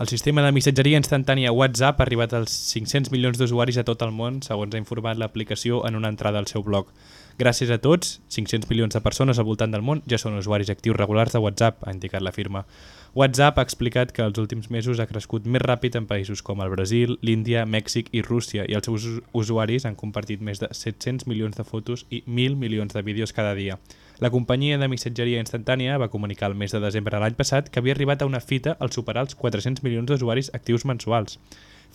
El sistema de missatgeria instantània WhatsApp ha arribat als 500 milions d'usuaris a tot el món, segons ha informat l'aplicació en una entrada al seu blog. Gràcies a tots, 500 milions de persones al voltant del món ja són usuaris actius regulars de WhatsApp, ha indicat la firma. WhatsApp ha explicat que els últims mesos ha crescut més ràpid en països com el Brasil, l'Índia, Mèxic i Rússia i els seus usuaris han compartit més de 700 milions de fotos i 1.000 milions de vídeos cada dia. La companyia de missatgeria instantània va comunicar el mes de desembre de l'any passat que havia arribat a una fita al superar els 400 milions d'usuaris actius mensuals.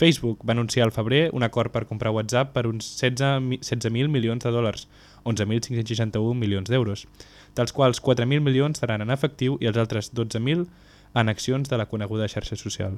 Facebook va anunciar al febrer un acord per comprar WhatsApp per uns 16.000 16 milions de dòlars, 11.561 milions d'euros, dels quals 4.000 milions seran en efectiu i els altres 12.000 en accions de la coneguda xarxa social.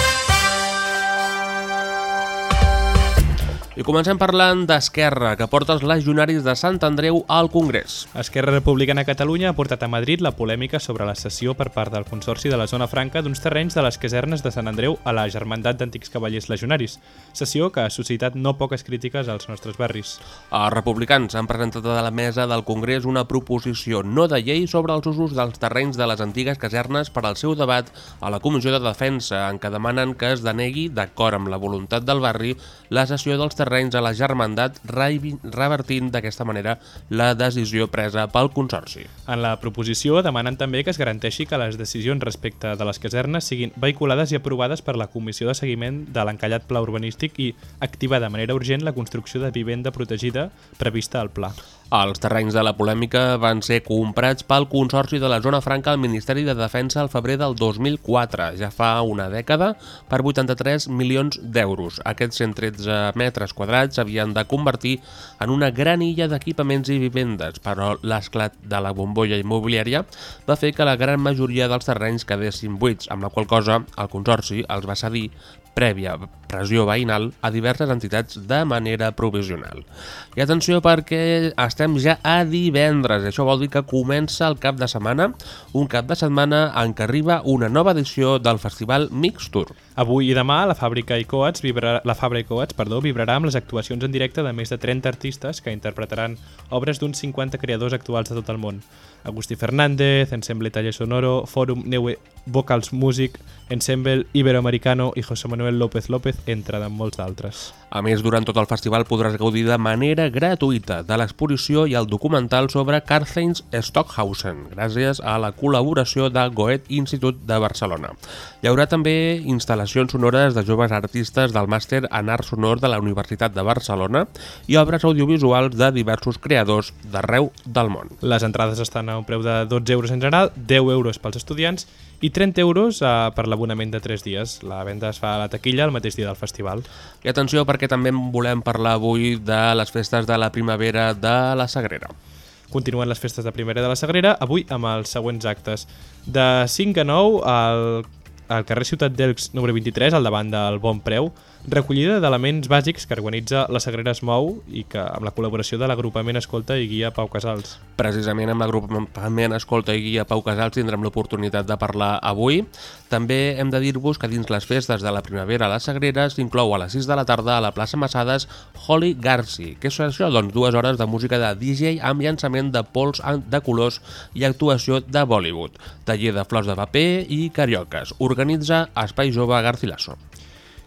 I comencem parlant d'Esquerra, que porta els legionaris de Sant Andreu al Congrés. Esquerra Republicana Catalunya ha portat a Madrid la polèmica sobre la cessió per part del Consorci de la Zona Franca d'uns terrenys de les casernes de Sant Andreu a la Germandat d'Antics Cavallers Legionaris, sessió que ha suscitat no poques crítiques als nostres barris. Els republicans han presentat a la mesa del Congrés una proposició no de llei sobre els usos dels terrenys de les antigues casernes per al seu debat a la Comissió de Defensa, en què demanen que es denegui, d'acord amb la voluntat del barri, la cessió dels terrenys a la Germandat, revertint d'aquesta manera la decisió presa pel Consorci. En la proposició demanen també que es garanteixi que les decisions respecte de les casernes siguin vehiculades i aprovades per la Comissió de Seguiment de l'encallat pla urbanístic i activar de manera urgent la construcció de vivenda protegida prevista al pla. Els terrenys de la polèmica van ser comprats pel Consorci de la Zona Franca al Ministeri de Defensa al febrer del 2004, ja fa una dècada, per 83 milions d'euros. Aquests 113 metres quadrats s'havien de convertir en una gran illa d'equipaments i vivendes, però l'esclat de la bombolla immobiliària va fer que la gran majoria dels terrenys quedessin buits, amb la qual cosa el Consorci els va cedir prèvia pressió veïnal a diverses entitats de manera provisional. I atenció perquè estem ja a divendres, això vol dir que comença el cap de setmana, un cap de setmana en què arriba una nova edició del festival Mixtur. Avui i demà la fàbrica i Coats vibrarà, la Fabra i Coats, perdó, vibrarà amb les actuacions en directe de més de 30 artistes que interpretaran obres d'uns 50 creadors actuals de tot el món. Agustí Fernández, Ensemble Taller Sonoro, Fòrum Neue Vocals Music, Ensemble Iberoamericano i José Manuel López López, entre de molts d'altres. A més, durant tot el festival podràs gaudir de manera gratuïta de l'exposició i el documental sobre Karl-Heinz Stockhausen, gràcies a la col·laboració de Goethe Institut de Barcelona. Hi haurà també instal·lacions sonores de joves artistes del màster en art sonor de la Universitat de Barcelona i obres audiovisuals de diversos creadors d'arreu del món. Les entrades estan a un preu de 12 euros en general, 10 euros pels estudiants i 30 euros eh, per l'abonament de 3 dies. La venda es fa a la taquilla el mateix dia del festival. I atenció perquè també volem parlar avui de les festes de la primavera de la Sagrera. Continuen les festes de primavera de la Sagrera, avui amb els següents actes. De 5 a 9 al, al carrer Ciutat d'Elx número 23, al davant del Bon Preu, recollida d'elements bàsics que organitza la Sagrera es mou i que amb la col·laboració de l'agrupament Escolta i Guia Pau Casals. Precisament amb l'agrupament Escolta i Guia Pau Casals tindrem l'oportunitat de parlar avui. També hem de dir-vos que dins les festes de la primavera a la Sagrera s'inclou a les 6 de la tarda a la plaça Massades Holly Garci. Què és això? Doncs dues hores de música de DJ amb llançament de pols de colors i actuació de Bollywood. Taller de flors de paper i carioques. Organitza Espai Jove Garcilaso.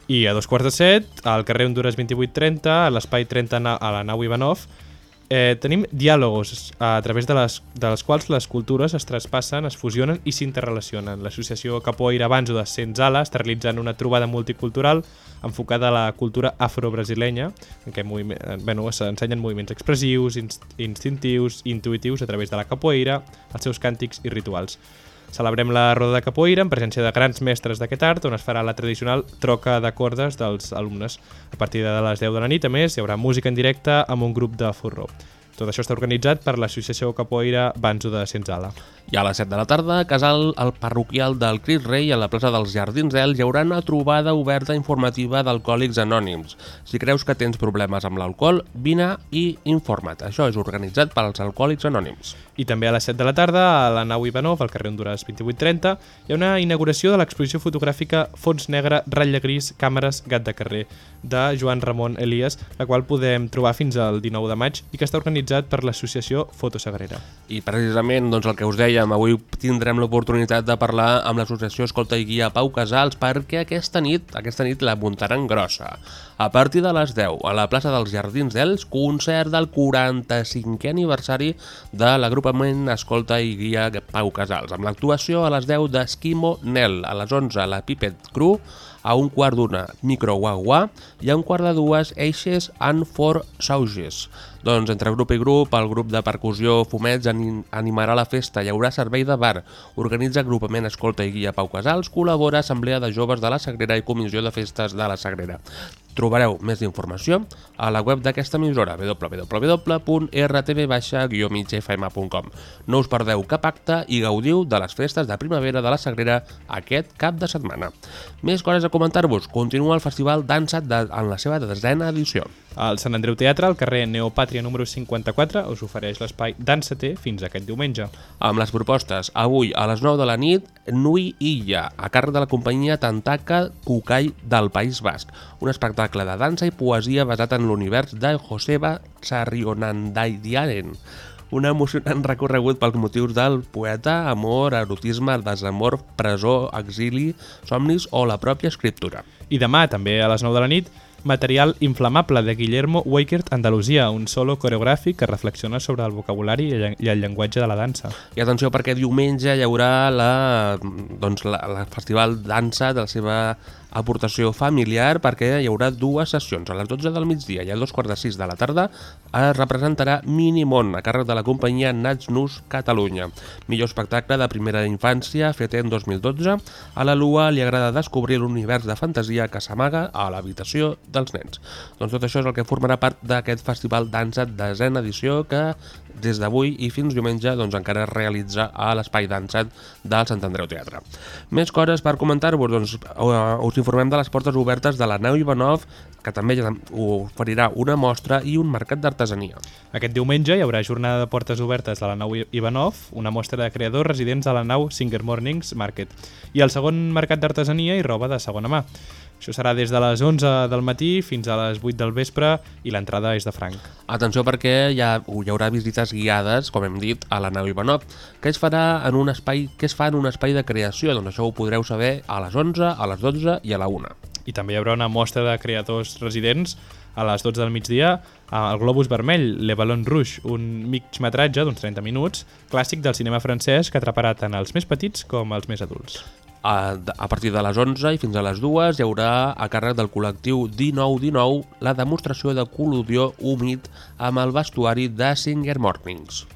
I a dos quarts de set, al carrer Honduras 2830, a l'espai 30 na- a la nau Ivanov, eh, tenim diàlogos a través de les, de les quals les cultures es traspassen, es fusionen i s'interrelacionen. L'associació Capoeira Banzo de Senzala està realitzant una trobada multicultural enfocada a la cultura afrobrasilenya, en què bueno, s'ensenyen moviments expressius, inst instintius, intuitius a través de la capoeira, els seus càntics i rituals. Celebrem la roda de capoeira en presència de grans mestres d'aquest art, on es farà la tradicional troca de cordes dels alumnes. A partir de les 10 de la nit, a més, hi haurà música en directe amb un grup de forró. Tot això està organitzat per l'Associació Capoeira Banzo de Senzala. I a les 7 de la tarda, a casal al parroquial del Cris Rei, a la plaça dels Jardins d'Els, hi haurà una trobada oberta informativa d'alcohòlics anònims. Si creus que tens problemes amb l'alcohol, vine i informa't. Això és organitzat pels alcohòlics anònims. I també a les 7 de la tarda, a la nau Ivanov, al carrer Honduras 2830, hi ha una inauguració de l'exposició fotogràfica Fons Negre, Ratlla Gris, Càmeres, Gat de Carrer, de Joan Ramon Elias, la qual podem trobar fins al 19 de maig i que està organitzat per l'associació Fotosagrera. I precisament doncs, el que us dèiem, avui tindrem l'oportunitat de parlar amb l'associació Escolta i Guia Pau Casals perquè aquesta nit, aquesta nit la muntaran grossa. A partir de les 10, a la plaça dels Jardins d'Els, concert del 45è aniversari de l'agrupament Escolta i Guia Pau Casals, amb l'actuació a les 10 d'Esquimo Nel, a les 11 la Pipet Cru, a un quart d'una Micro Guagua i a un quart de dues Eixes and Four Sauges. Doncs entre grup i grup, el grup de percussió Fumets anim- animarà la festa, hi haurà servei de bar, organitza agrupament Escolta i Guia Pau Casals, col·labora Assemblea de Joves de la Sagrera i Comissió de Festes de la Sagrera. Trobareu més informació a la web d'aquesta emissora www.rtv-migfm.com No us perdeu cap acte i gaudiu de les festes de primavera de la Sagrera aquest cap de setmana. Més coses a comentar-vos. Continua el Festival Dansa de, en la seva desena edició. Al Sant Andreu Teatre, al carrer Neopàtria número 54, us ofereix l'espai Dansa-te fins aquest diumenge. amb les propostes. Avui, a les 9 de la nit, Nui Illa, a càrrec de la companyia Tantaca Cucai del País Basc. Un espectacle de dansa i poesia basat en l'univers de Joseba Sarrionandaidiaren. Un emocionant recorregut pels motius del poeta, amor, erotisme, desamor, presó, exili, somnis o la pròpia escriptura. I demà, també a les 9 de la nit, Material inflamable de Guillermo Weikert Andalusia, un solo coreogràfic que reflexiona sobre el vocabulari i el- i el llenguatge de la dansa. I atenció perquè diumenge hi haurà la, doncs, la, la festival dansa de la seva aportació familiar perquè hi haurà dues sessions. A les 12 del migdia i a dos quarts de de la tarda es representarà Minimon a càrrec de la companyia Nats Nus Catalunya. Millor espectacle de primera infància fet en 2012. A la Lua li agrada descobrir l'univers de fantasia que s'amaga a l'habitació dels nens. Doncs tot això és el que formarà part d'aquest festival dansa desena edició que des d'avui i fins diumenge doncs, encara es realitza a l'espai dansat del Sant Andreu Teatre. Més coses per comentar-vos, doncs, eh, us informem de les portes obertes de la nau Ivanov, que també oferirà una mostra i un mercat d'artesania. Aquest diumenge hi haurà jornada de portes obertes de la nau Ivanov, una mostra de creadors residents de la nau Singer Mornings Market, i el segon mercat d'artesania i roba de segona mà. Això serà des de les 11 del matí fins a les 8 del vespre i l'entrada és de franc. Atenció perquè hi, ha, hi haurà visites guiades, com hem dit, a la nau Ivanov, que es farà en un espai que es fa en un espai de creació, doncs això ho podreu saber a les 11, a les 12 i a la 1. I també hi haurà una mostra de creadors residents a les 12 del migdia al Globus Vermell, Le Ballon Rouge, un migmetratge d'uns 30 minuts, clàssic del cinema francès que atraparà tant els més petits com els més adults. A, a partir de les 11 i fins a les 2 hi haurà a càrrec del col·lectiu 1919 la demostració de col·ludió humit amb el vestuari de Singer Mornings.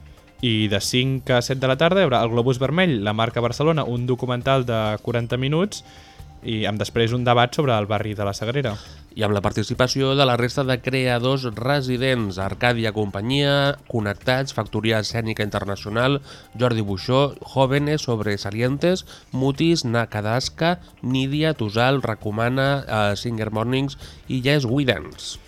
I de 5 a 7 de la tarda hi haurà el Globus Vermell, la marca Barcelona, un documental de 40 minuts i amb després un debat sobre el barri de la Sagrera. I amb la participació de la resta de creadors residents, Arcàdia Companyia, Connectats, Factoria Escènica Internacional, Jordi Buixó, Jóvenes Sobresalientes, Mutis, Nakadaska, Nídia, Tusal, Recomana, eh, Singer Mornings i Yes Dance.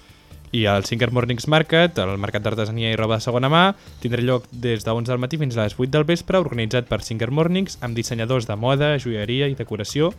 I el Singer Mornings Market, el mercat d'artesania i roba de segona mà, tindrà lloc des de 11 del matí fins a les 8 del vespre, organitzat per Singer Mornings, amb dissenyadors de moda, joieria i decoració,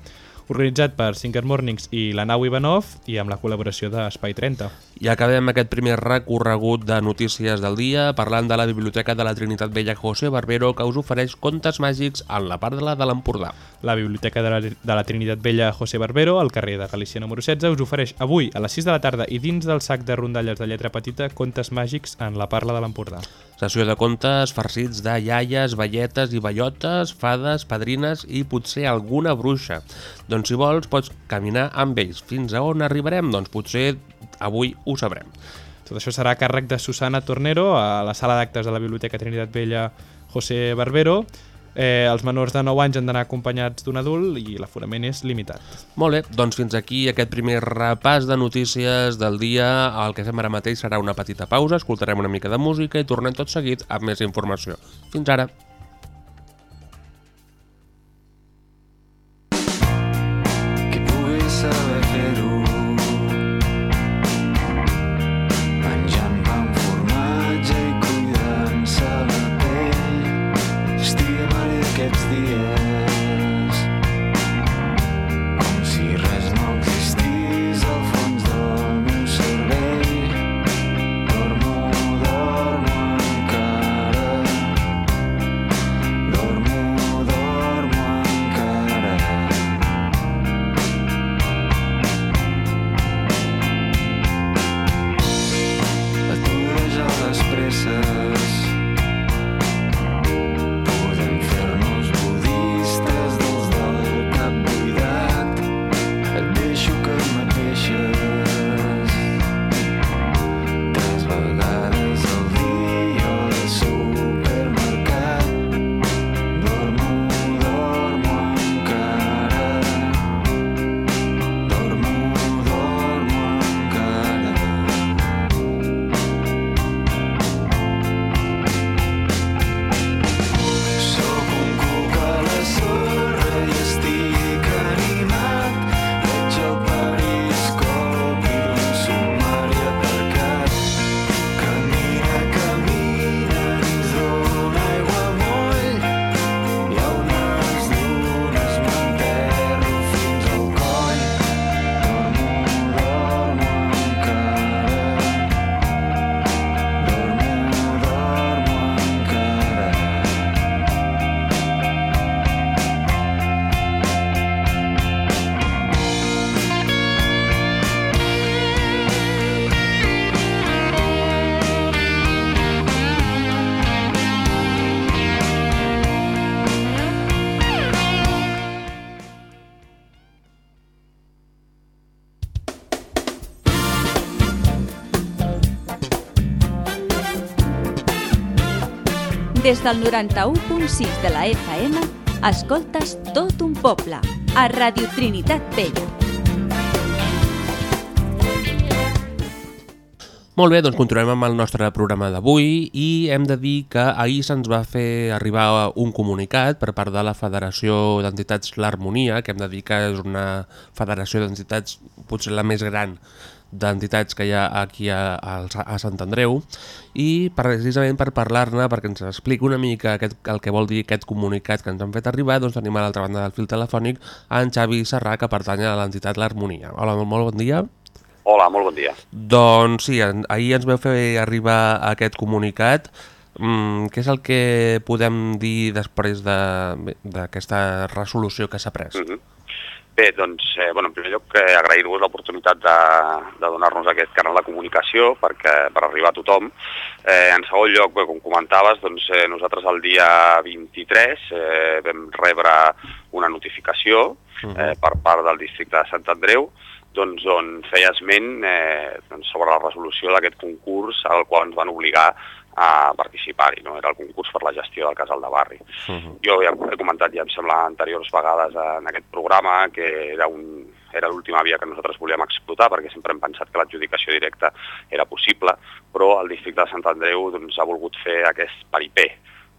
organitzat per Singer Mornings i la nau Ivanov i amb la col·laboració d'Espai 30. I acabem aquest primer recorregut de notícies del dia parlant de la Biblioteca de la Trinitat Vella José Barbero que us ofereix contes màgics en la part de la de l'Empordà. La Biblioteca de la, de la Trinitat Vella José Barbero, al carrer de Galícia número 16, us ofereix avui a les 6 de la tarda i dins del sac de rondalles de lletra petita contes màgics en la parla de l'Empordà. Sessió de contes farcits de iaies, velletes i bellotes, fades, padrines i potser alguna bruixa. Doncs si vols pots caminar amb ells. Fins a on arribarem? Doncs potser avui ho sabrem. Tot això serà a càrrec de Susana Tornero a la sala d'actes de la Biblioteca Trinitat Vella José Barbero. Eh, els menors de 9 anys han d'anar acompanyats d'un adult i l'aforament és limitat. Molt bé, doncs fins aquí aquest primer repàs de notícies del dia. El que fem ara mateix serà una petita pausa, escoltarem una mica de música i tornem tot seguit amb més informació. Fins ara. Des del 91.6 de la FM, escoltes tot un poble, a Radio Trinitat Vella. Molt bé, doncs continuem amb el nostre programa d'avui i hem de dir que ahir se'ns va fer arribar un comunicat per part de la Federació d'Entitats L'Harmonia, que hem de dir que és una federació d'entitats potser la més gran d'entitats que hi ha aquí a, a, a Sant Andreu i precisament per parlar-ne, perquè ens expliqui una mica aquest, el que vol dir aquest comunicat que ens han fet arribar, doncs tenim a l'altra banda del fil telefònic en Xavi Serrà, que pertany a l'entitat L'Harmonia. Hola, molt, molt bon dia. Hola, molt bon dia. Doncs sí, ahir ens veu fer arribar aquest comunicat. Mm, què és el que podem dir després de- d'aquesta resolució que s'ha pres? Mhm. Bé, doncs, eh, bueno, en primer lloc, eh, agrair-vos l'oportunitat de, de donar-nos aquest canal de comunicació perquè, per arribar a tothom. Eh, en segon lloc, bé, com comentaves, doncs, eh, nosaltres el dia 23 eh, vam rebre una notificació eh, per part del districte de Sant Andreu doncs, on feia esment eh, doncs, sobre la resolució d'aquest concurs al qual ens van obligar a participar-hi. No? Era el concurs per la gestió del casal de barri. Mhm. Jo ja he comentat, ja em sembla, anteriors vegades en aquest programa que era un era l'última via que nosaltres volíem explotar perquè sempre hem pensat que l'adjudicació directa era possible, però el districte de Sant Andreu doncs, ha volgut fer aquest paripé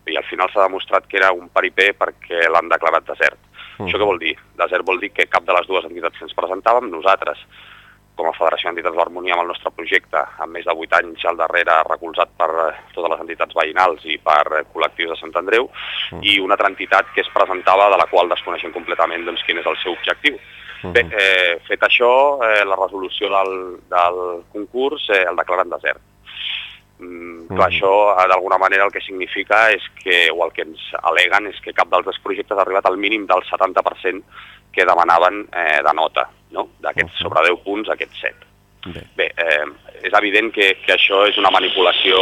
i al final s'ha demostrat que era un paripé perquè l'han declarat desert. Mhm. Això què vol dir? Desert vol dir que cap de les dues entitats que ens presentàvem, nosaltres, com a Federació d'Entitats d'Harmonia amb el nostre projecte, amb més de 8 anys al darrere recolzat per eh, totes les entitats veïnals i per eh, col·lectius de Sant Andreu, i una altra entitat que es presentava de la qual desconeixem completament doncs, quin és el seu objectiu. Bé, eh, fet això, eh, la resolució del, del concurs eh, el declaren desert. Mm, clar, Mhm. això eh, d'alguna manera el que significa és que, o el que ens aleguen és que cap dels dos projectes ha arribat al mínim del 70% que demanaven eh, de nota, no? D'aquests sobre 10 punts, aquests 7. Bé. Bé, eh, és evident que, que això és una manipulació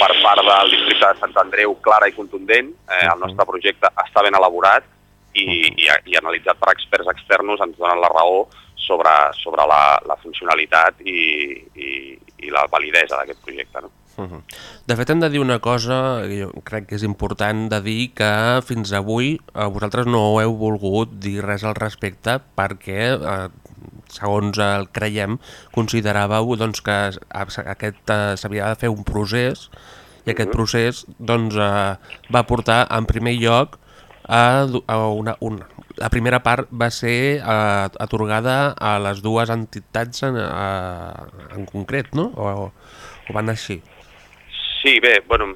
per part del districte de Sant Andreu clara i contundent. Eh, el nostre projecte està ben elaborat i, i, i analitzat per experts externos ens donen la raó sobre, sobre la, la funcionalitat i, i, i la validesa d'aquest projecte. No? Mhm. De fet, hem de dir una cosa, que jo crec que és important de dir que fins avui eh, vosaltres no heu volgut dir res al respecte perquè, eh, segons el creiem, consideràveu doncs, que es- aquest eh, s'havia de fer un procés i aquest procés doncs, eh, va portar en primer lloc a, a una, una, la primera part va ser eh, atorgada a les dues entitats en, eh, en concret, no? O, o van així? Sí, bé, bueno,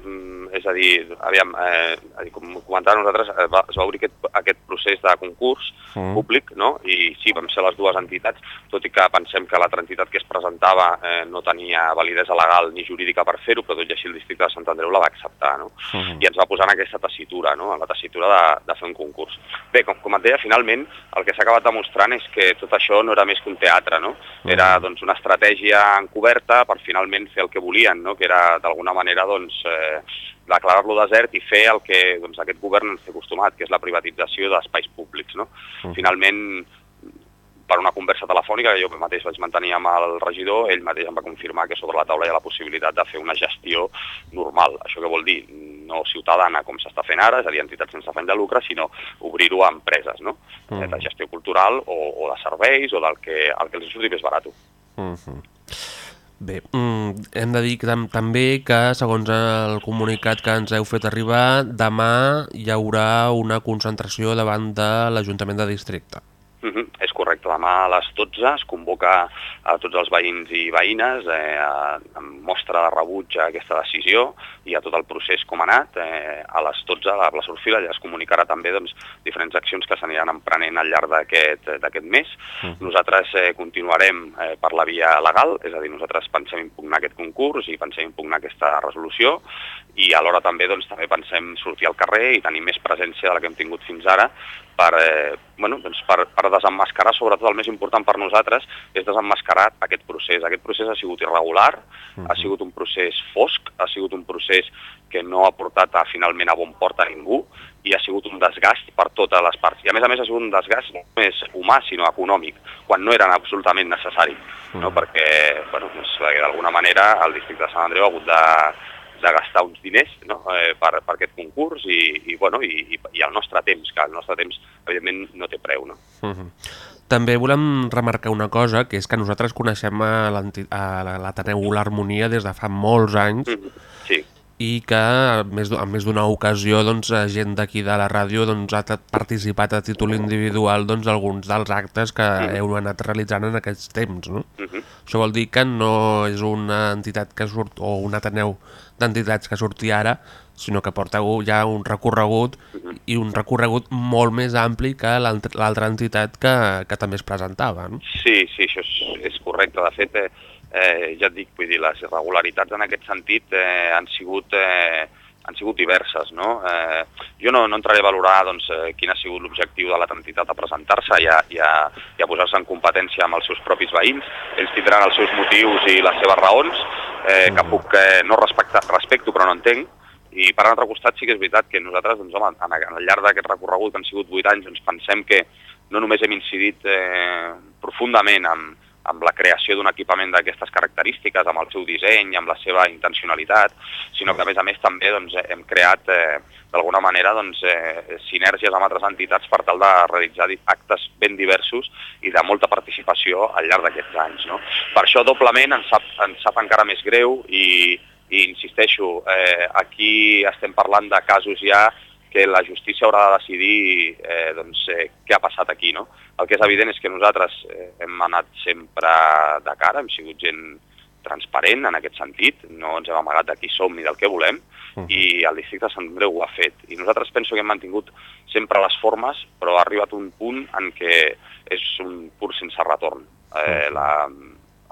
és a dir, aviam, eh, a dir, com comentàvem nosaltres, eh, va, es va obrir aquest, aquest procés de concurs Mm. públic, no? i sí, vam ser les dues entitats, tot i que pensem que l'altra entitat que es presentava eh, no tenia validesa legal ni jurídica per fer-ho, però tot i així el districte de Sant Andreu la va acceptar, no? Mhm. i ens va posar en aquesta tessitura, no? en la tessitura de, de fer un concurs. Bé, com, com et deia, finalment el que s'ha acabat demostrant és que tot això no era més que un teatre, no? Era doncs, una estratègia encoberta per finalment fer el que volien, no? que era d'alguna manera doncs, eh, declarar-lo desert i fer el que doncs, aquest govern ens té acostumat, que és la privatització d'espais públics. No? Finalment, per una conversa telefònica que jo mateix vaig mantenir amb el regidor, ell mateix em va confirmar que sobre la taula hi ha la possibilitat de fer una gestió normal. Això què vol dir? No ciutadana com s'està fent ara, és a dir, entitats sense afany de lucre, sinó obrir-ho a empreses, no? Eh, De gestió cultural o, o de serveis o del que, el que els surti més barat. Mhm. Bé, mm, hem de dir tam també que, segons el comunicat que ens heu fet arribar, demà hi haurà una concentració davant de l'Ajuntament de Districte. Uh correcte, demà a les 12 es convoca a tots els veïns i veïnes eh, a, en mostra de rebuig a aquesta decisió i a tot el procés com ha anat. Eh, a les 12 a la plaça Orfila ja es comunicarà també doncs, diferents accions que s'aniran emprenent al llarg d'aquest mes. -huh. Nosaltres eh, continuarem eh, per la via legal, és a dir, nosaltres pensem impugnar aquest concurs i pensem impugnar aquesta resolució i alhora també doncs, també pensem sortir al carrer i tenir més presència de la que hem tingut fins ara per, eh, bueno, doncs per, per desemmascarar, sobretot el més important per nosaltres, és desemmascarar aquest procés. Aquest procés ha sigut irregular, uh -huh. ha sigut un procés fosc, ha sigut un procés que no ha portat a, finalment a bon port a ningú i ha sigut un desgast per totes les parts. I a més a més ha sigut un desgast no només humà, sinó econòmic, quan no era absolutament necessari, no? perquè bueno, doncs, perquè d'alguna manera el districte de Sant Andreu ha hagut de, de gastar uns diners no? eh, per, per aquest concurs i, i, bueno, i, i, el nostre temps, que el nostre temps evidentment no té preu. No? Uh -huh. També volem remarcar una cosa, que és que nosaltres coneixem l'Ateneu l'Harmonia des de fa molts anys Mm -hmm. I que en més d'u- en més d'una ocasió doncs, eh, gent d'aquí de la ràdio doncs, ha participat a títol individual doncs, alguns dels actes que heu anat realitzant en aquests temps. No? mm -hmm. Això vol dir que no és una entitat que surt o un Ateneu d'entitats que surti ara, sinó que porteu ja un recorregut i un recorregut molt més ampli que l'alt- l'altra entitat que, que també es presentava. No? Sí, sí, això és, és correcte. De fet, eh, eh, ja et dic, vull dir, les irregularitats en aquest sentit eh, han sigut... Eh, han sigut diverses, no? Eh, jo no, no entraré a valorar doncs, eh, quin ha sigut l'objectiu de l'altra entitat a presentar-se i a, i a, i a posar-se en competència amb els seus propis veïns. Ells tindran els seus motius i les seves raons, eh, que puc eh, no respectar, respecto però no entenc, i per l'altre costat sí que és veritat que nosaltres, doncs, home, en, en el llarg d'aquest recorregut, que han sigut 8 anys, doncs pensem que no només hem incidit eh, profundament amb, amb la creació d'un equipament d'aquestes característiques, amb el seu disseny, amb la seva intencionalitat, sinó que a més a més també doncs, hem creat eh, d'alguna manera doncs, eh, sinergies amb altres entitats per tal de realitzar actes ben diversos i de molta participació al llarg d'aquests anys. No? Per això doblement ens sap, ens sap encara més greu i, i insisteixo, eh, aquí estem parlant de casos ja que la justícia haurà de decidir eh, doncs, eh, què ha passat aquí. No? El que és evident és que nosaltres eh, hem anat sempre de cara, hem sigut gent transparent en aquest sentit, no ens hem amagat de qui som ni del que volem, i el districte de Sant Andreu ho ha fet. I nosaltres penso que hem mantingut sempre les formes, però ha arribat un punt en què és un pur sense retorn. Eh, la,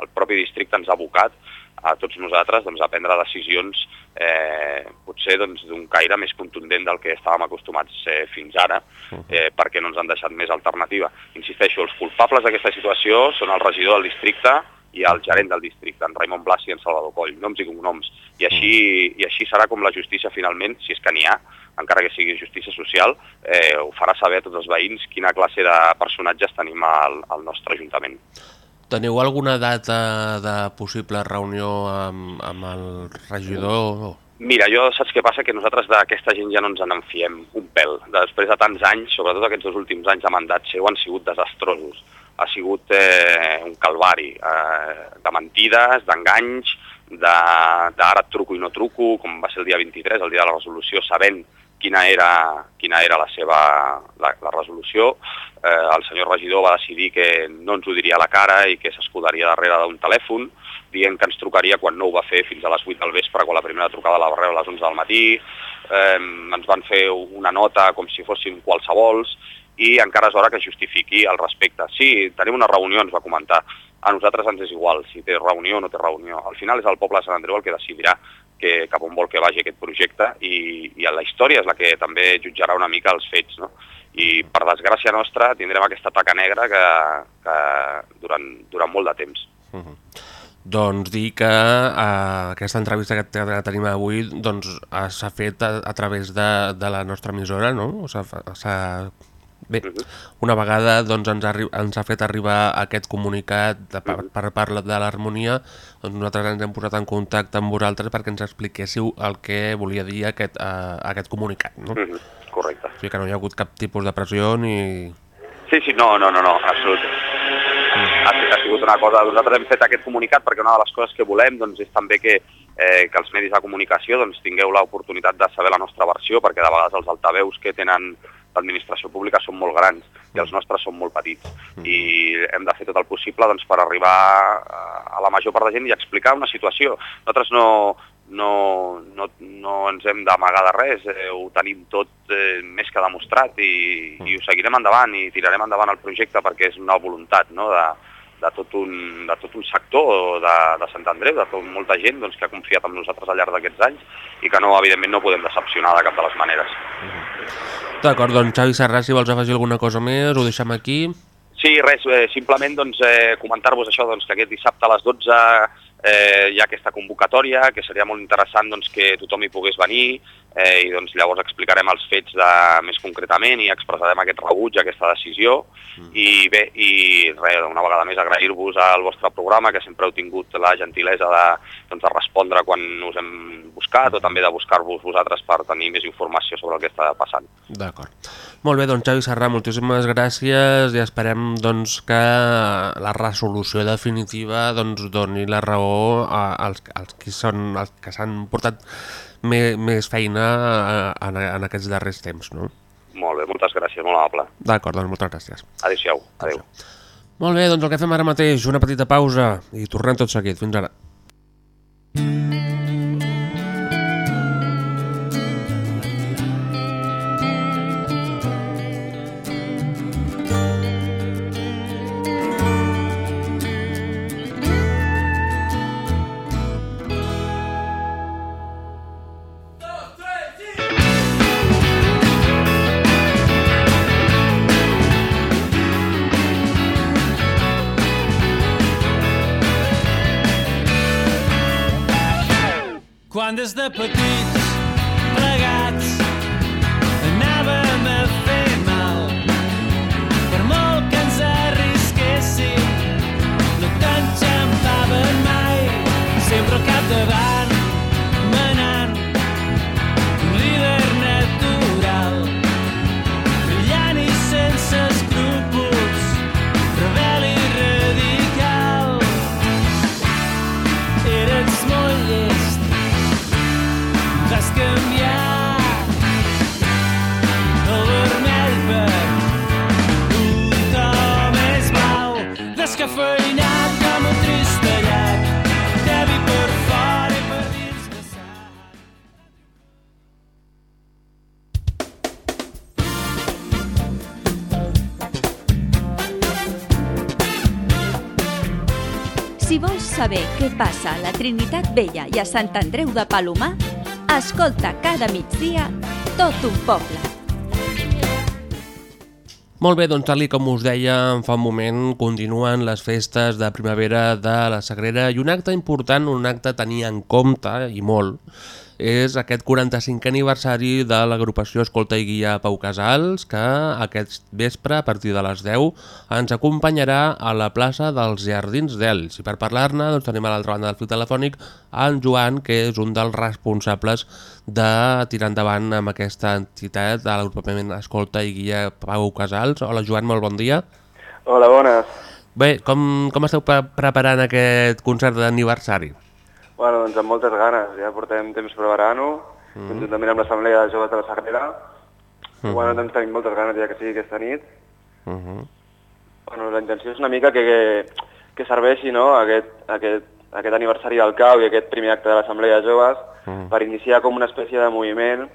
el propi districte ens ha abocat a tots nosaltres doncs, a prendre decisions eh, potser doncs, d'un caire més contundent del que estàvem acostumats eh, fins ara, eh, perquè no ens han deixat més alternativa. Insisteixo, els culpables d'aquesta situació són el regidor del districte i el gerent del districte, en Raimon Blas i en Salvador Coll, noms i cognoms. I així, i així serà com la justícia finalment, si és que n'hi ha, encara que sigui justícia social, eh, ho farà saber a tots els veïns quina classe de personatges tenim al, al nostre ajuntament. Teniu alguna data de possible reunió amb, amb el regidor? Mira, jo saps què passa? Que nosaltres d'aquesta gent ja no ens en un pèl. Després de tants anys, sobretot aquests dos últims anys de mandat seu, han sigut desastrosos. Ha sigut eh, un calvari eh, de mentides, d'enganys, de- d'ara et truco i no truco, com va ser el dia 23, el dia de la resolució, sabent quina era, quina era la seva la, la resolució. Eh, el senyor regidor va decidir que no ens ho diria a la cara i que s'escudaria darrere d'un telèfon, dient que ens trucaria quan no ho va fer fins a les 8 del vespre, quan la primera trucada la va rebre a les 11 del matí. Eh, ens van fer una nota com si fóssim qualsevols i encara és hora que justifiqui el respecte. Sí, tenim una reunió, ens va comentar. A nosaltres ens és igual si té reunió o no té reunió. Al final és el poble de Sant Andreu el que decidirà que, cap on vol que vagi aquest projecte i, i la història és la que també jutjarà una mica els fets. No? I per desgràcia nostra tindrem aquesta taca negra que, que durant, durant molt de temps. Doncs dir que eh, aquesta entrevista que, que tenim avui doncs, eh, s'ha fet a, a través de, de la nostra emissora, no? S'ha- Bé, una vegada doncs, ens, ha, ens ha fet arribar aquest comunicat de, per, per part de l'harmonia, doncs nosaltres ens hem posat en contacte amb vosaltres perquè ens expliquéssiu el que volia dir aquest, eh, aquest comunicat. No? Mhm, Correcte. O sigui que no hi ha hagut cap tipus de pressió ni... Sí, sí, no, no, no, no, absolut. Ha, ha sigut una cosa... Nosaltres hem fet aquest comunicat perquè una de les coses que volem doncs, és també que, eh, que els medis de comunicació doncs, tingueu l'oportunitat de saber la nostra versió, perquè de vegades els altaveus que tenen l'administració pública són molt grans i els nostres són molt petits. I hem de fer tot el possible doncs, per arribar a la major part de gent i explicar una situació. Nosaltres no, no, no, no ens hem d'amagar de res, eh, ho tenim tot eh, més que demostrat i, i ho seguirem endavant i tirarem endavant el projecte perquè és una voluntat no, de, de, tot un, de tot un sector de, de Sant Andreu, de tot, molta gent doncs, que ha confiat en nosaltres al llarg d'aquests anys i que no, evidentment no podem decepcionar de cap de les maneres. D'acord, doncs Xavi Serrà, si vols afegir alguna cosa més, ho deixem aquí. Sí, res, eh, simplement doncs, eh, comentar-vos això, doncs, que aquest dissabte a les 12 eh, hi ha aquesta convocatòria, que seria molt interessant doncs, que tothom hi pogués venir eh, i doncs, llavors explicarem els fets de, més concretament i expressarem aquest rebuig, aquesta decisió i bé, i res, una vegada més agrair-vos al vostre programa que sempre heu tingut la gentilesa de, doncs, de respondre quan us hem buscat o també de buscar-vos vosaltres per tenir més informació sobre el que està passant. D'acord. Molt bé, doncs Xavi Serrà, moltíssimes gràcies i esperem doncs, que la resolució definitiva doncs, doni la raó als, als, qui són, als que s'han portat més, més feina en, en aquests darrers temps. No? Molt bé, moltes gràcies, molt amable. D'acord, doncs moltes gràcies. Adéu-siau. Adéu. Molt bé, doncs el que fem ara mateix, una petita pausa i tornem tot seguit. Fins ara. Quan des de petits Trinitat Vella i a Sant Andreu de Palomar, escolta cada migdia tot un poble. Molt bé, doncs tal com us deia fa un moment, continuen les festes de primavera de la Sagrera i un acte important, un acte a tenir en compte, i molt, és aquest 45è aniversari de l'agrupació Escolta i Guia Pau Casals, que aquest vespre, a partir de les 10, ens acompanyarà a la plaça dels Jardins d'Ells. I per parlar-ne, doncs, tenim a l'altra banda del fil telefònic en Joan, que és un dels responsables de tirar endavant amb aquesta entitat de l'agrupament Escolta i Guia Pau Casals. Hola Joan, molt bon dia. Hola, bones. Bé, com, com esteu pre preparant aquest concert d'aniversari? Bueno, doncs amb moltes ganes, ja portem temps preparant-ho, Mm. conjuntament amb l'Assemblea de Joves de la Sagrera. I Mhm. bueno, doncs tenim moltes ganes ja que sigui aquesta nit. Uh -huh. Bueno, la intenció és una mica que, que, que serveixi no, aquest, aquest, aquest aniversari del CAU i aquest primer acte de l'Assemblea de Joves Mm. per iniciar com una espècie de moviment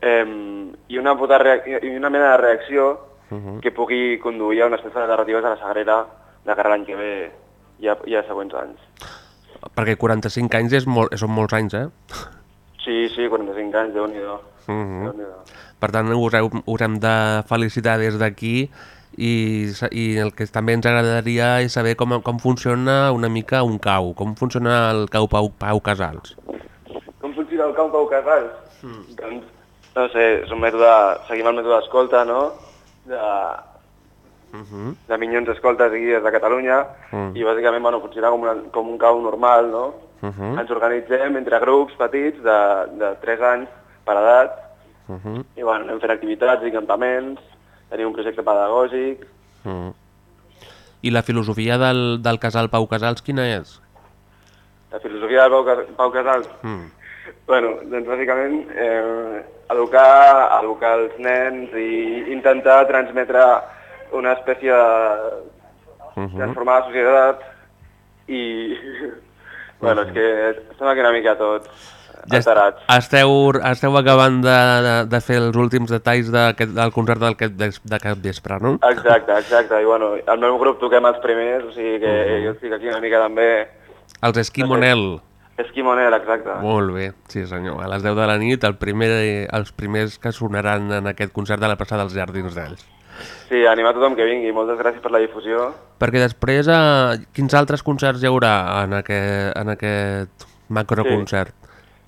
eh, i, una puta i una mena de reacció Uh -huh. que pugui conduir a unes festes narratives a la Sagrera de cara l'any que ve i a, i a següents anys. Perquè 45 anys és molt, són molts anys, eh? Sí, sí, 45 anys, Déu-n'hi-do. Uh -huh. Déu-n'hi-do. Per tant, us, heu, us hem de felicitar des d'aquí i, i el que també ens agradaria és saber com, com funciona una mica un cau, com funciona el cau Pau, Pau Casals. Com funciona el camp Pau Casals? Mm. Doncs, no sé, és un mètode, seguim el mètode d'escolta, no? De, Uh -huh. de Minyons Escoltes i Guies de Catalunya, Mm. i bàsicament bueno, funciona com, una, com un cau normal, no? Uh -huh. Ens organitzem entre grups petits de, de 3 anys per edat, Uh -huh. i bueno, anem fent activitats i campaments, tenim un projecte pedagògic, Uh -huh. I la filosofia del, del casal Pau Casals quina és? la filosofia del Pau, Pau Casals, Mm. Bueno, doncs bàsicament eh, educar, educar els nens i intentar transmetre una espècie de Uh -huh. transformar la societat i... bueno, és que estem aquí una mica tots Ja alterats. esteu, esteu acabant de, de, de fer els últims detalls del concert d'aquest ves- d'aquest vespre, no? Exacte, exacte. I bueno, al meu grup toquem els primers, o sigui que Mhm. jo estic aquí una mica també... Els Esquimonel. Esquimonel, exacte. Molt bé, sí senyor. A les 10 de la nit, el primer, els primers que sonaran en aquest concert de la plaça dels Jardins d'Ells. Sí, animar tothom que vingui. Moltes gràcies per la difusió. Perquè després, eh, quins altres concerts hi haurà en aquest, en aquest macroconcert?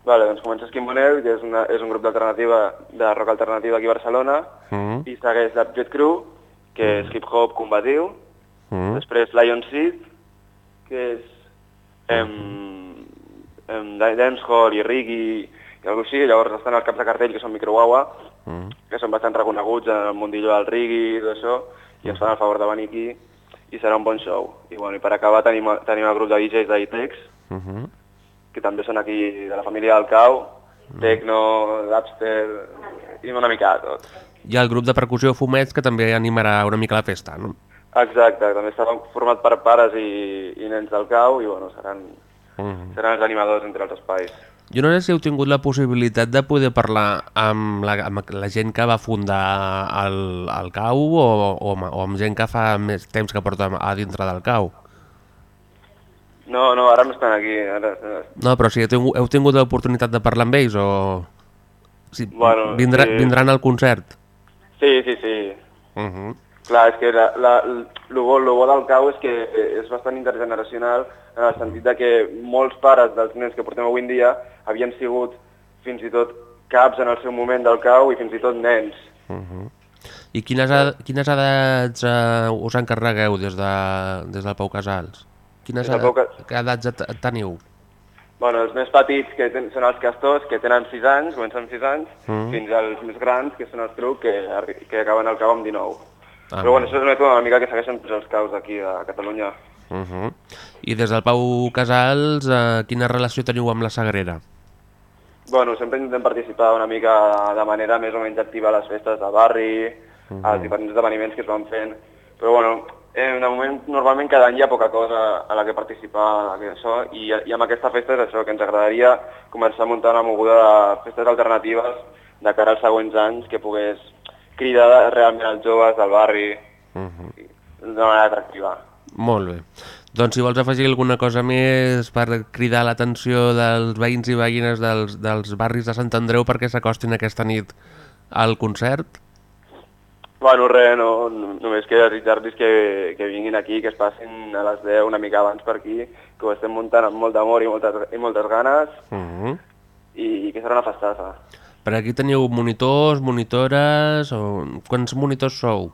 Vale, doncs comença Esquimonel, que és, una, és un grup d'alternativa, de rock alternatiu aquí a Barcelona, Mm. i segueix l'Upjet Crew, que és hip-hop combatiu, Mm. després Lion Seed, que és em, em, dancehall i reggae i alguna així, llavors estan els caps de cartell que són Microwawa, Mm. que són bastant reconeguts en el mundillo del reggae i tot això, i ens fan el favor de venir aquí, i serà un bon show. I, bueno, i per acabar tenim, tenim el grup de DJs d'Itex, Uh -huh. que també són aquí de la família del Cau, Tecno, Dubster, i una mica de tot. I el grup de percussió Fumets, que també animarà una mica la festa, no? Exacte, també està format per pares i, i nens del Cau i bueno, seran, Mm. seran els animadors entre els espais. Jo no sé si heu tingut la possibilitat de poder parlar amb la, amb la gent que va fundar el, el CAU o, o, o amb gent que fa més temps que porta a dintre del CAU. No, no, ara no estan aquí. Ara, No, però si heu tingut, heu tingut l'oportunitat de parlar amb ells o... Si Bueno, vindrà, sí. vindran al concert. sí, sí, sí. Uh -huh. Clar, és que la, la, el bo, lo bo del cau és que eh, és bastant intergeneracional en el sentit de que molts pares dels nens que portem avui en dia havien sigut fins i tot caps en el seu moment del cau i fins i tot nens. Uh -huh. I quines, ed- quines edats eh, us encarregueu des, de, des del Pau Casals? Quines del Pau edats teniu? Bueno, els més petits que ten, són els castors, que tenen 6 anys, comencen amb 6 anys, Mm. fins als més grans, que són els trucs, que, que acaben al cau amb 19. Ah. Però bueno, això és una mètode una mica que segueixen tots els caus aquí a Catalunya. Uh -huh. I des del Pau Casals, eh, quina relació teniu amb la Sagrera? Bueno, sempre intentem participar una mica de manera més o menys activa a les festes de barri, Mhm. als diferents esdeveniments que es van fent. Però bueno, eh, de moment, normalment cada any hi ha poca cosa a la que participar, que això, i, i amb aquesta festa és això, que ens agradaria començar a muntar una moguda de festes alternatives de cara als següents anys que pogués cridar realment als joves del barri Uh -huh. d'una manera atractiva. Molt bé. Doncs si vols afegir alguna cosa més per cridar l'atenció dels veïns i veïnes dels, dels barris de Sant Andreu perquè s'acostin aquesta nit al concert. Bueno, res, no, no- només que desitjar-los que, que vinguin aquí, que es passin a les 10 una mica abans per aquí, que ho estem muntant amb molt d'amor i, moltes, i moltes ganes Uh -huh. i, que serà una festassa. Per aquí teniu monitors, monitores... O... Quants monitors sou?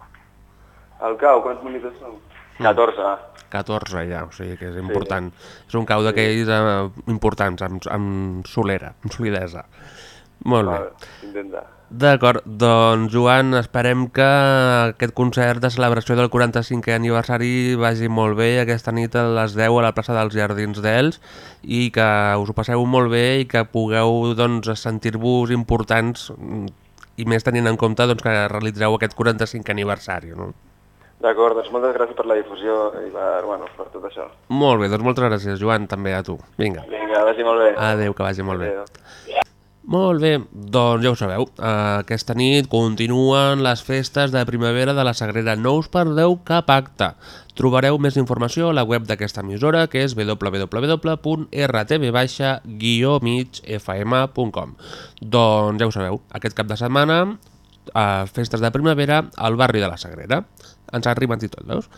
El cau, quants monitors són? 14. 14 ja, o sigui que és important. És un cau d'aquells eh, importants, amb, amb solera, amb solidesa. Molt bé. Vale, intenta. D'acord, doncs Joan, esperem que aquest concert de celebració del 45è aniversari vagi molt bé aquesta nit a les 10 a la plaça dels Jardins d'Els i que us ho passeu molt bé i que pugueu doncs, sentir-vos importants mm, i més tenint en compte doncs, que realitzeu aquest 45è aniversari. No? D'acord, doncs moltes gràcies per la difusió i per, bueno, per tot això. Molt bé, doncs moltes gràcies Joan, també a tu. Vinga. Vinga, vagi molt bé. Adéu, que vagi molt bé. Molt bé, doncs ja ho sabeu, aquesta nit continuen les festes de primavera de la Sagrera. No us perdeu cap acte. Trobareu més informació a la web d'aquesta emissora, que és www.rtv-migfm.com. Doncs ja ho sabeu, aquest cap de setmana, eh, festes de primavera al barri de la Sagrera. Ens rimat i tot, veus?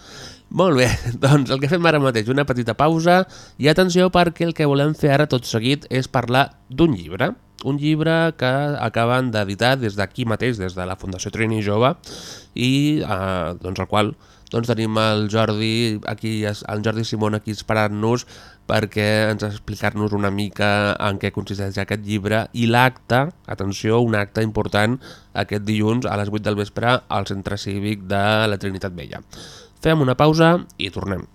Molt bé, doncs el que fem ara mateix, una petita pausa i atenció perquè el que volem fer ara tot seguit és parlar d'un llibre, un llibre que acaben d'editar des d'aquí mateix, des de la Fundació Trini Jove i eh, doncs el qual doncs tenim el Jordi aquí, el Jordi Simón aquí esperant-nos perquè ens explicar-nos una mica en què consisteix aquest llibre i l'acte, atenció, un acte important aquest dilluns a les 8 del vespre al Centre Cívic de la Trinitat Vella. Fem una pausa i tornem.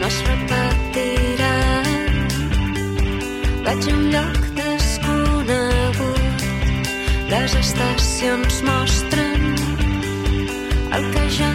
La. Vaig a un lloc desconegut, les estacions mostren el que ja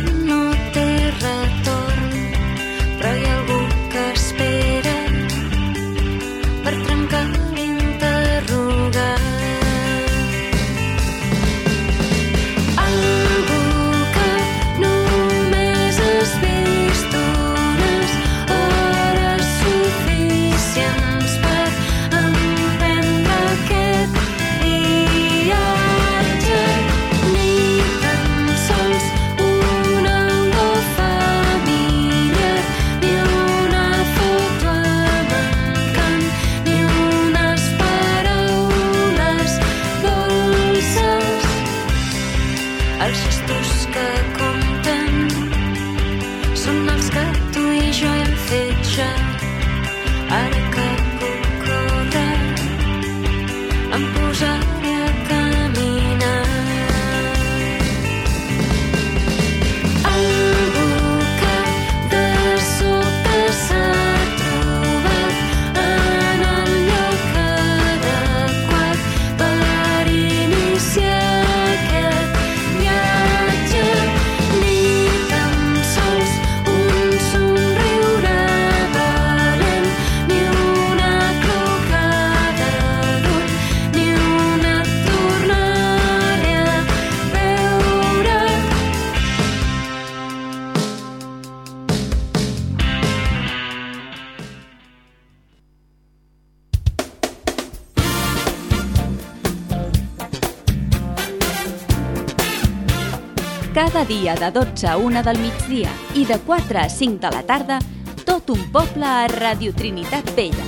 Dia de 12 a 1 del migdia i de 4 a 5 de la tarda, tot un poble a Radio Trinitat Vella.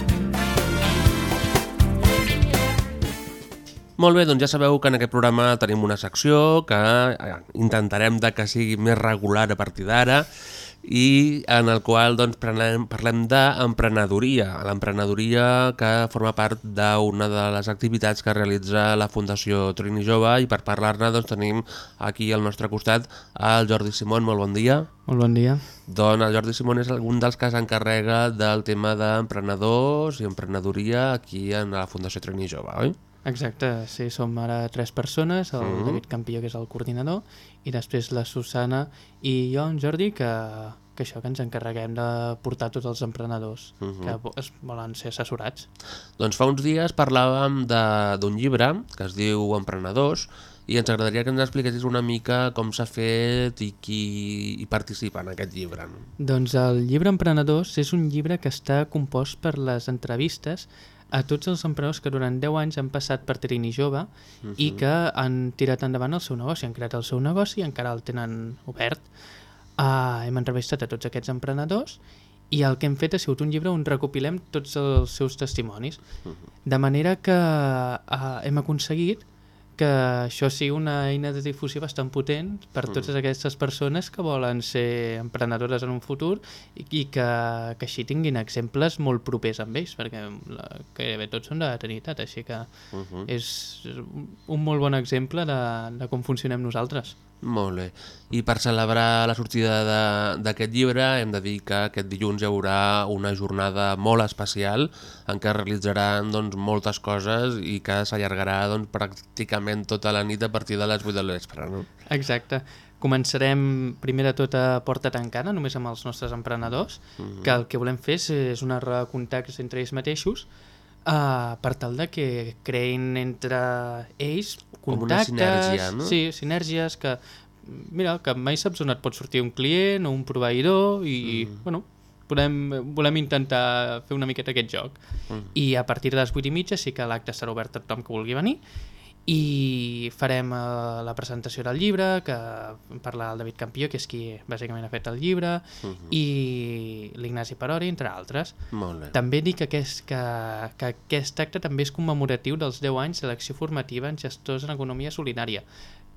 Molt bé, doncs ja sabeu que en aquest programa tenim una secció que eh, intentarem de que sigui més regular a partir d'ara i en el qual doncs, parlem, parlem d'emprenedoria. L'emprenedoria que forma part d'una de les activitats que realitza la Fundació Trini Jove i per parlar-ne doncs, tenim aquí al nostre costat el Jordi Simón. Molt bon dia. Molt bon dia. Doncs el Jordi Simón és algun dels que s'encarrega del tema d'emprenedors i emprenedoria aquí en la Fundació Trini Jove, oi? Exacte, sí, som ara tres persones, el Mhm. David Campió, que és el coordinador, i després la Susana i jo, en Jordi, que, que això, que ens encarreguem de portar tots els emprenedors Mhm. que vo- es volen ser assessorats. Doncs fa uns dies parlàvem d'un llibre que es diu Emprenedors i ens agradaria que ens expliquessis una mica com s'ha fet i qui hi participa en aquest llibre. Doncs el llibre Emprenedors és un llibre que està compost per les entrevistes a tots els emprenedors que durant 10 anys han passat per Trini Jove i Mhm. que han tirat endavant el seu negoci, han creat el seu negoci i encara el tenen obert. Uh, hem entrevistat a tots aquests emprenedors i el que hem fet ha sigut un llibre on recopilem tots els seus testimonis. De manera que uh, hem aconseguit que això sigui una eina de difusió bastant potent per Mm. totes aquestes persones que volen ser emprenedores en un futur i, i que, que així tinguin exemples molt propers amb ells, perquè la, gairebé tots són de Trinitat, així que Mhm. és un molt bon exemple de, de com funcionem nosaltres. Molt bé. I per celebrar la sortida de- d'aquest llibre hem de dir que aquest dilluns hi haurà una jornada molt especial en què es realitzaran doncs, moltes coses i que s'allargarà doncs, pràcticament tota la nit a partir de les 8 de l'espre. No? Exacte. Començarem primer de tot a porta tancada, només amb els nostres emprenedors, Mhm. que el que volem fer és, és una contactes entre ells mateixos uh, per tal de que creïn entre ells Com una contactes, sinergia, no? sí, sinergies que mira, que mai saps on et pot sortir un client o un proveïdor i, Mm. bueno, volem, volem intentar fer una miqueta aquest joc. Mm. I a partir de les 8 i mitja sí que l'acte serà obert a tothom que vulgui venir i farem eh, la presentació del llibre, que parla el David Campió, que és qui bàsicament ha fet el llibre, Mhm. i l'Ignasi Parori, entre altres. Molt bé. També dic que aquest, que, que aquest acte també és commemoratiu dels 10 anys de l'acció formativa en gestors en economia solidària,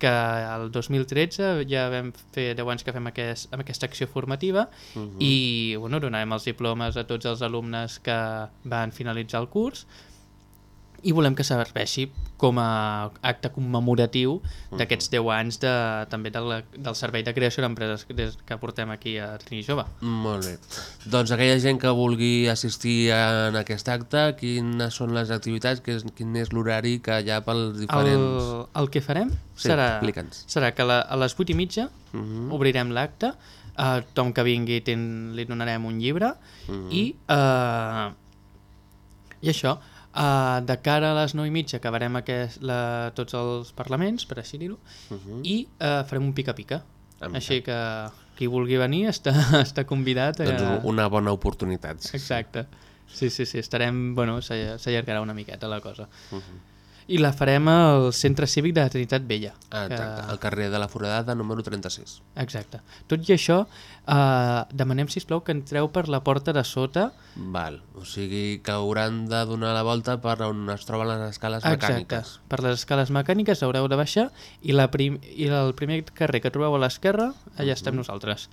que el 2013 ja vam fer 10 anys que fem aquest, amb aquesta acció formativa Mhm. i bueno, donarem els diplomes a tots els alumnes que van finalitzar el curs i volem que serveixi com a acte commemoratiu d'aquests 10 anys de, també del, del Servei de Creació d'Empreses que, portem aquí a Trini Jove. Molt bé. Doncs aquella gent que vulgui assistir en aquest acte, quines són les activitats, que és, quin és l'horari que hi ha pels diferents... El, el que farem Sí, serà, serà que la, a les 8 i mitja Mhm. obrirem l'acte, a tothom que vingui ten, li donarem un llibre Mhm. i, uh, i això, uh, de cara a les 9 i mitja acabarem aquest, la, tots els parlaments, per així dir-ho, Mhm. i uh, farem un pica-pica. Ah. Així que qui vulgui venir està, està convidat. A... Doncs una bona oportunitat. sí. Exacte. Sí, sí, sí, estarem... Bueno, s'alla- s'allargarà una miqueta la cosa. Mhm. I la farem al Centre Cívic de la Trinitat Vella. Ah, exacte, al carrer de la Foradada número 36. Exacte. Tot i això, eh, demanem, si plau que entreu per la porta de sota. Val, o sigui que hauran de donar la volta per on es troben les escales mecàniques. Per les escales mecàniques haureu de baixar i, la prim i el primer carrer que trobeu a l'esquerra, allà estem nosaltres.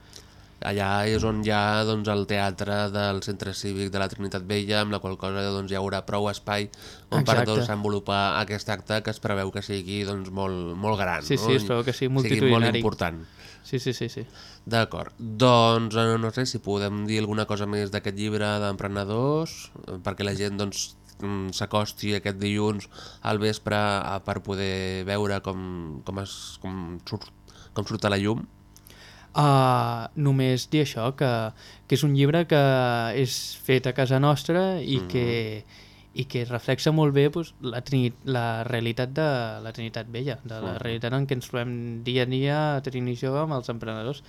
Allà és on hi ha doncs, el teatre del Centre Cívic de la Trinitat Vella, amb la qual cosa doncs, hi haurà prou espai on per Exacte. desenvolupar aquest acte que es preveu que sigui doncs, molt, molt gran. Sí, no? sí, es preveu que sigui Sigui molt multitudinari. important. Sí, sí, sí. sí. D'acord. Doncs eh, no sé si podem dir alguna cosa més d'aquest llibre d'emprenedors, eh, perquè la gent doncs, mm, s'acosti aquest dilluns al vespre a, per poder veure com, com, es, com, surt, com surt a la llum. Uh, només dir això, que, que és un llibre que és fet a casa nostra i Mhm. que i que reflexa molt bé doncs, la, trini, la realitat de la Trinitat Vella, de la Mhm. realitat en què ens trobem dia a dia a Trini Jove amb els emprenedors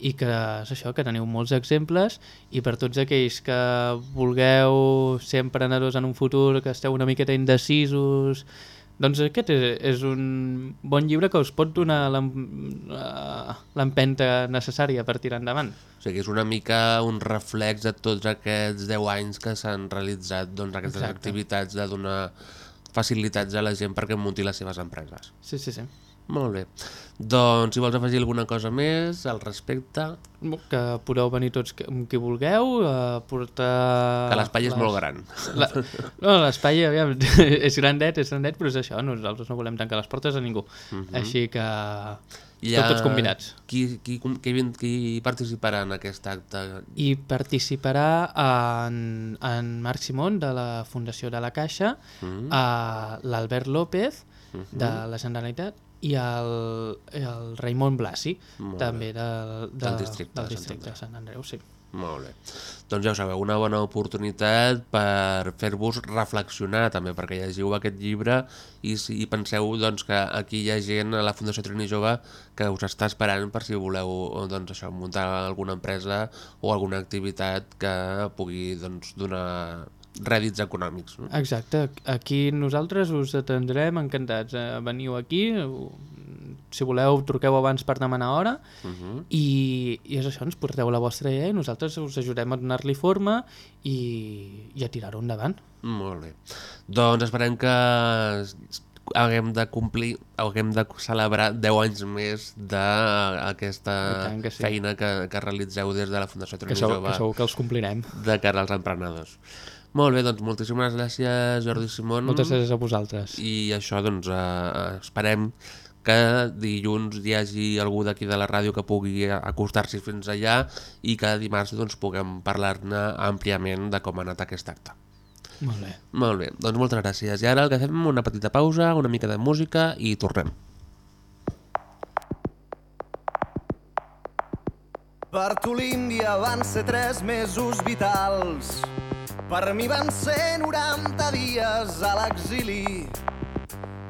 i que és això, que teniu molts exemples i per tots aquells que vulgueu ser emprenedors en un futur, que esteu una miqueta indecisos, doncs aquest és, és un bon llibre que us pot donar eh, l'empenta necessària per tirar endavant. O sigui, és una mica un reflex de tots aquests 10 anys que s'han realitzat doncs, aquestes Exacte. activitats de donar facilitats a la gent perquè munti les seves empreses. Sí, sí, sí. Molt bé. Doncs, si vols afegir alguna cosa més al respecte... Que podeu venir tots que- amb qui vulgueu, a portar... Que l'espai és les- molt gran. La... No, l'espai, aviam, és grandet, és grandet, però és això, nosaltres no volem tancar les portes a ningú. Mhm. Així que... Hi Tots, tots combinats. Qui, qui, qui, qui, participarà en aquest acte? I participarà en, en Marc Simón, de la Fundació de la Caixa, Mhm. a l'Albert López, Mhm. de la Generalitat, i el, el Raimon Blasi, Molt també bé. de, de, Del districte del de Sant districte de Sant Andreu. Sí. Molt bé. Doncs ja ho sabeu, una bona oportunitat per fer-vos reflexionar també, perquè llegiu aquest llibre i, si, i penseu doncs, que aquí hi ha gent a la Fundació Trini Jove que us està esperant per si voleu doncs, això, muntar alguna empresa o alguna activitat que pugui doncs, donar rèdits econòmics. No? Exacte, aquí nosaltres us atendrem encantats. Eh, veniu aquí, eh, si voleu truqueu abans per demanar hora Uh -huh. i, i és això, ens porteu la vostra idea i nosaltres us ajudem a donar-li forma i, i a tirar-ho endavant. Molt bé. Doncs esperem que haguem de complir, haguem de celebrar 10 anys més d'aquesta que sí. feina que, que realitzeu des de la Fundació segur, Jove que segur que els complirem. de cara als emprenedors. Molt bé, doncs moltíssimes gràcies Jordi Simón. Moltes gràcies a vosaltres. I això, doncs, eh, esperem que dilluns hi hagi algú d'aquí de la ràdio que pugui acostar-s'hi fins allà i que dimarts doncs, puguem parlar-ne àmpliament de com ha anat aquest acte. Molt bé. Molt bé, doncs moltes gràcies. I ara el que fem una petita pausa, una mica de música i tornem. Per tu l'Índia van ser tres mesos vitals. Per mi van ser 90 dies a l'exili.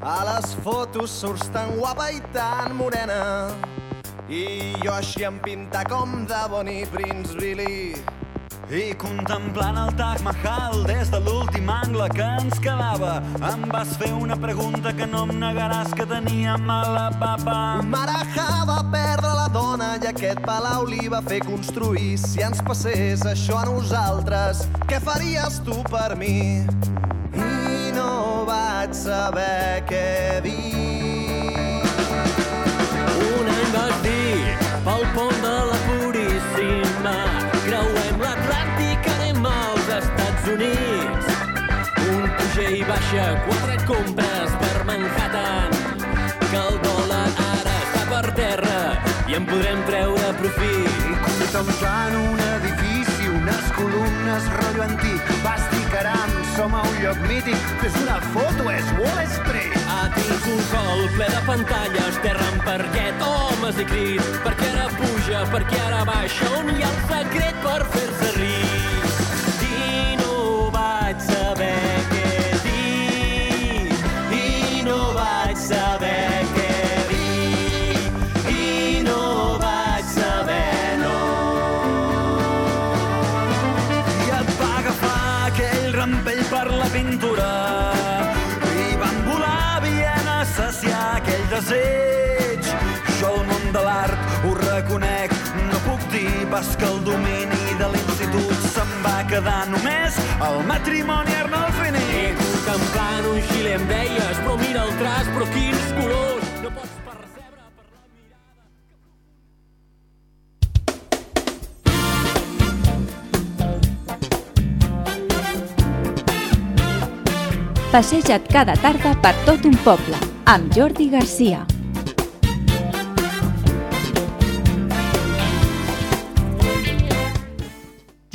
A les fotos surts tan guapa i tan morena. I jo així em pinta com de Bonnie Prince Billy. I contemplant el Taj Mahal des de l'últim angle que ens quedava em vas fer una pregunta que no em negaràs que teníem a la papa. Marajà va perdre la dona i aquest palau li va fer construir. Si ens passés això a nosaltres, què faries tu per mi? I no vaig saber què dir. Units. Un puja i baixa, quatre compres per Manhattan, que el dòlar ara està per terra i en podrem treure profit. Contemplant un edifici, unes columnes rotllo antic, vas dir caram, som a un lloc mític, fes una foto, és Wall Street. A dins un hall ple de pantalles, terra en parquet, homes i crits. Perquè ara puja, perquè ara baixa, on hi ha el secret per fer-se rics? Pas que el domini de l'institut se'n va quedar només el matrimoni Arnolf I Finet. contemplant un xile em deies, però mira el traç, però quins colors, no pots percebre per la Passeja't cada tarda per tot un poble, amb Jordi Garcia.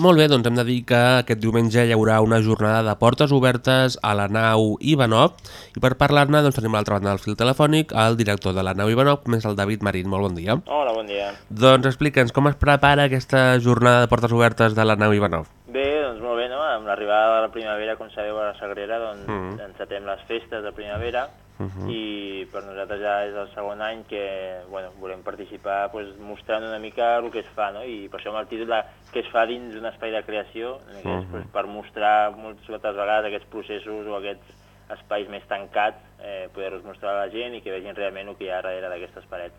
Molt bé, doncs hem de dir que aquest diumenge hi haurà una jornada de portes obertes a la nau Ivanov i per parlar-ne doncs, tenim a l'altra banda del fil telefònic el director de la nau Ivanov, com és el David Marín. Molt bon dia. Hola, bon dia. Doncs explica'ns com es prepara aquesta jornada de portes obertes de la nau Ivanov. Bé, doncs molt bé, no? Amb l'arribada de la primavera, com sabeu, a la Sagrera, doncs Mhm. encetem les festes de primavera Mhm. i per nosaltres ja és el segon any que bueno, volem participar pues, mostrant una mica el que es fa, no? I per això amb el títol de què es fa dins d'un espai de creació, mica és, Mhm. pues, per mostrar moltes vegades aquests processos o aquests espais més tancats, eh, poder-los mostrar a la gent i que vegin realment el que hi ha darrere d'aquestes parets.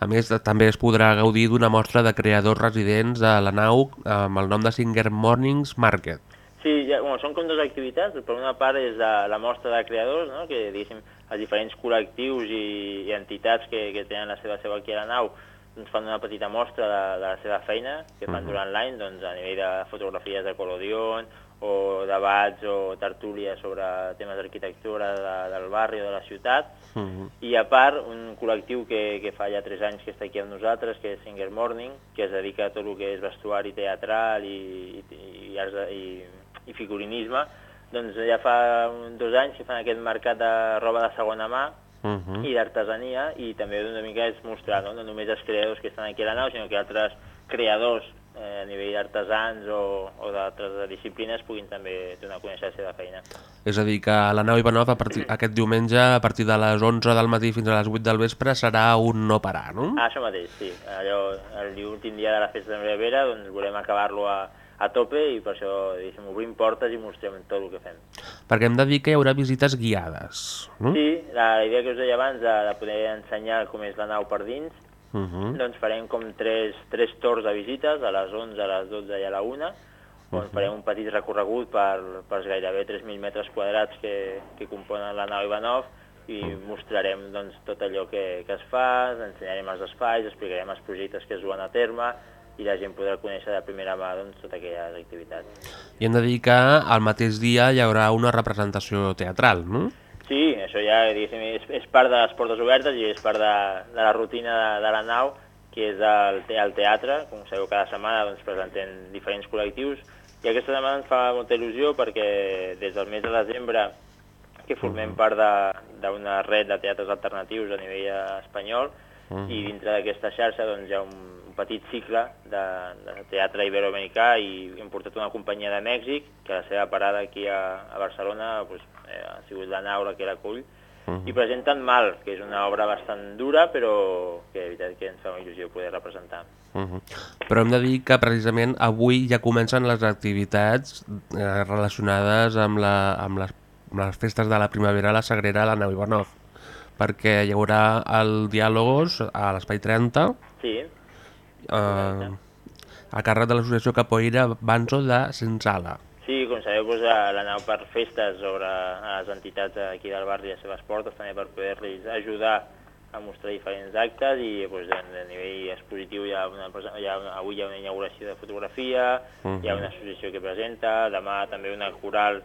A més, també es podrà gaudir d'una mostra de creadors residents a la nau amb el nom de Singer Mornings Market. Sí, ja, bueno, són com dues activitats. Per una part és la, la mostra de creadors, no? que diguéssim, els diferents col·lectius i, i entitats que, que tenen la seva seu aquí a la nau ens fan una petita mostra de, de la seva feina que fan Mhm. durant l'any doncs, a nivell de fotografies de Colodion o debats o tertúlies sobre temes d'arquitectura de, del barri o de la ciutat Mhm. i a part, un col·lectiu que, que fa ja 3 anys que està aquí amb nosaltres, que és Singer Morning, que es dedica a tot el que és vestuari teatral i, i, i, i, i figurinisme, doncs ja fa dos anys que fan aquest mercat de roba de segona mà Mhm. i d'artesania i també una mica és mostrar no? no només els creadors que estan aquí a la nau, sinó que altres creadors eh, a nivell d'artesans o, o d'altres disciplines puguin també donar a conèixer la seva feina. És a dir, que la nau Ivanov a partir, aquest diumenge, a partir de les 11 del matí fins a les 8 del vespre, serà un no parar, no? Ah, això mateix, sí. Allò, l'últim dia de la festa de Primavera, doncs volem acabar-lo a, a tope i per això obrim portes i mostrem tot el que fem. Perquè hem de dir que hi haurà visites guiades, no? Sí, la, idea que us deia abans de, de poder ensenyar com és la nau per dins, Uh -huh. doncs farem com tres, tres torns de visites, a les 11, a les 12 i a la 1, on Mhm. farem un petit recorregut per, per gairebé 3.000 metres quadrats que, que componen la nau Ivanov i mostrarem doncs, tot allò que, que es fa, ensenyarem els espais, explicarem els projectes que es duen a terme i la gent podrà conèixer de primera mà doncs, totes aquelles activitats. I hem de dir que al mateix dia hi haurà una representació teatral, no? Sí, això ja és, és part de les portes obertes i és part de, de la rutina de, de la nau, que és el, el teatre, com sabeu cada setmana doncs, presentem diferents col·lectius i aquesta setmana ens fa molta il·lusió perquè des del mes de desembre que formem part de- d'una red de teatres alternatius a nivell eh, espanyol Mhm. i dintre d'aquesta xarxa doncs, hi ha un petit cicle de, de teatre iberoamericà i hem portat una companyia de Mèxic que la seva parada aquí a, a Barcelona doncs, eh, ha sigut la nau que l'acull i presenten Mal, que és una obra bastant dura però que de veritat que ens fa una il·lusió poder representar. Uh -huh. Però hem de dir que precisament avui ja comencen les activitats eh, relacionades amb, la, amb, les, amb les festes de la primavera a la Sagrera a la nau Ivanov perquè hi haurà el Diàlogos a l'Espai 30 Sí, eh, a càrrec de l'associació Capoeira Banzo de Sensala. Sí, com sabeu, doncs, a la nau per festes sobre a les entitats aquí del barri i les seves portes, també per poder-los ajudar a mostrar diferents actes i doncs, a, nivell expositiu hi ha una, hi ha una, avui hi ha una inauguració de fotografia, Mhm. hi ha una associació que presenta, demà també una coral,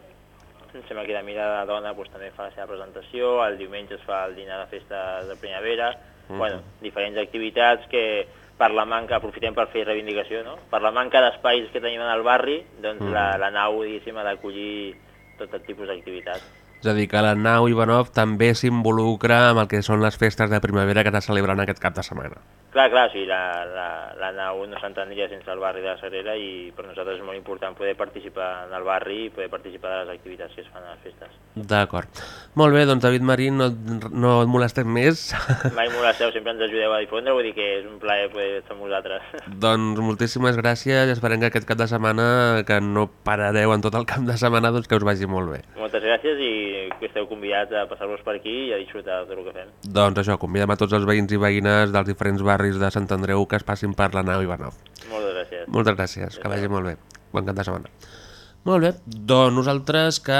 em sembla que de mirada de dona doncs, també fa la seva presentació, el diumenge es fa el dinar de festa de primavera, Mhm. bueno, diferents activitats que per la manca, aprofitem per fer reivindicació, no? per la manca d'espais que tenim al barri, doncs Mhm. la, la nau, diguéssim, ha d'acollir tot el tipus d'activitats. És a dir, que la nau Ivanov també s'involucra amb el que són les festes de primavera que està celebrant aquest cap de setmana. Clar, clar, sigui, la, la, la nau no s'entendria sense el barri de la Sagrera i per nosaltres és molt important poder participar en el barri i poder participar de les activitats que es fan a les festes. D'acord. Molt bé, doncs David Marín, no, no et molestem més. Mai molesteu, sempre ens ajudeu a difondre, vull dir que és un plaer poder estar amb vosaltres. doncs moltíssimes gràcies esperem que aquest cap de setmana, que no parareu en tot el cap de setmana, doncs que us vagi molt bé. Moltes gràcies i que esteu convidats a passar-vos per aquí i a disfrutar de tot el que fem. Doncs això, convidem a tots els veïns i veïnes dels diferents barris de Sant Andreu que es passin per la nau Ivanov. Moltes gràcies. Moltes gràcies, que vagi molt bé. Bon cap de setmana. Molt bé, doncs nosaltres que